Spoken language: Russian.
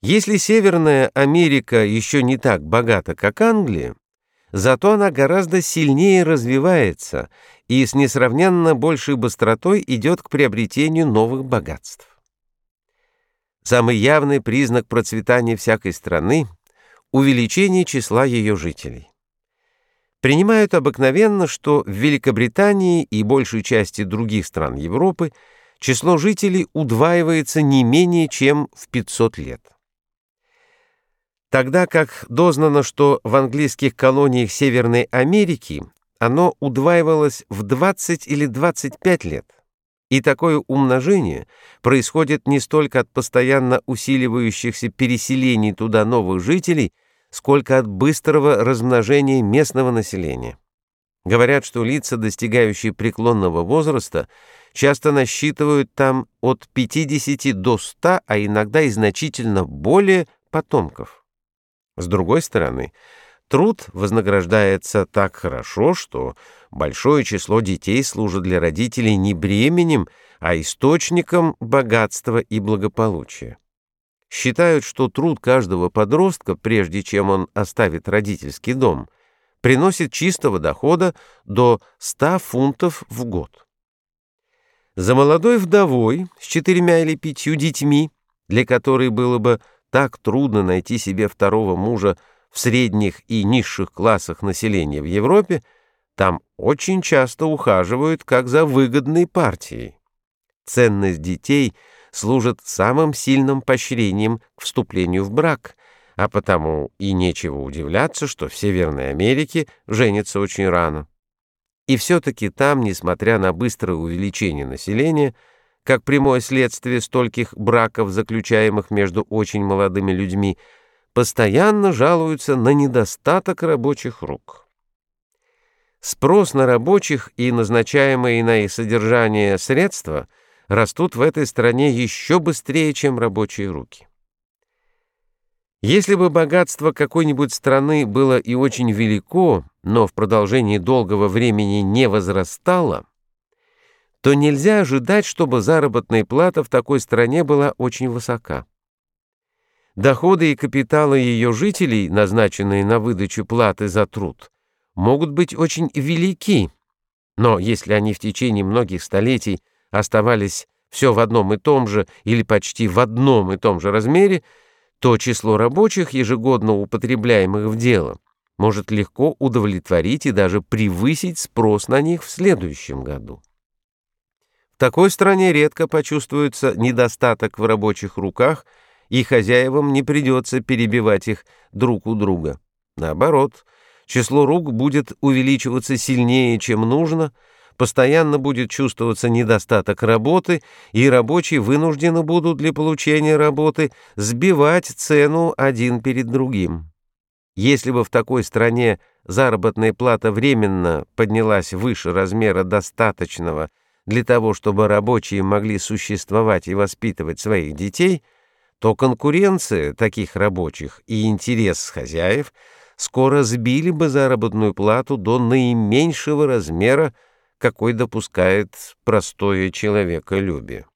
Если Северная Америка еще не так богата, как Англия, зато она гораздо сильнее развивается и с несравненно большей быстротой идет к приобретению новых богатств. Самый явный признак процветания всякой страны – увеличение числа ее жителей. Принимают обыкновенно, что в Великобритании и большей части других стран Европы число жителей удваивается не менее чем в 500 лет. Тогда как дознано, что в английских колониях Северной Америки оно удваивалось в 20 или 25 лет. И такое умножение происходит не столько от постоянно усиливающихся переселений туда новых жителей, сколько от быстрого размножения местного населения. Говорят, что лица, достигающие преклонного возраста, часто насчитывают там от 50 до 100, а иногда и значительно более потомков. С другой стороны, труд вознаграждается так хорошо, что большое число детей служит для родителей не бременем, а источником богатства и благополучия. Считают, что труд каждого подростка, прежде чем он оставит родительский дом, приносит чистого дохода до 100 фунтов в год. За молодой вдовой с четырьмя или пятью детьми, для которой было бы так трудно найти себе второго мужа в средних и низших классах населения в Европе, там очень часто ухаживают как за выгодной партией. Ценность детей служит самым сильным поощрением к вступлению в брак, а потому и нечего удивляться, что в Северной Америке женятся очень рано. И все-таки там, несмотря на быстрое увеличение населения, как прямое следствие стольких браков, заключаемых между очень молодыми людьми, постоянно жалуются на недостаток рабочих рук. Спрос на рабочих и назначаемые на их содержание средства растут в этой стране еще быстрее, чем рабочие руки. Если бы богатство какой-нибудь страны было и очень велико, но в продолжении долгого времени не возрастало, то нельзя ожидать, чтобы заработная плата в такой стране была очень высока. Доходы и капиталы ее жителей, назначенные на выдачу платы за труд, могут быть очень велики, но если они в течение многих столетий оставались все в одном и том же или почти в одном и том же размере, то число рабочих, ежегодно употребляемых в дело, может легко удовлетворить и даже превысить спрос на них в следующем году. В такой стране редко почувствуется недостаток в рабочих руках, и хозяевам не придется перебивать их друг у друга. Наоборот, число рук будет увеличиваться сильнее, чем нужно, постоянно будет чувствоваться недостаток работы, и рабочие вынуждены будут для получения работы сбивать цену один перед другим. Если бы в такой стране заработная плата временно поднялась выше размера достаточного для того, чтобы рабочие могли существовать и воспитывать своих детей, то конкуренция таких рабочих и интерес хозяев скоро сбили бы заработную плату до наименьшего размера, какой допускает простое человеколюбие.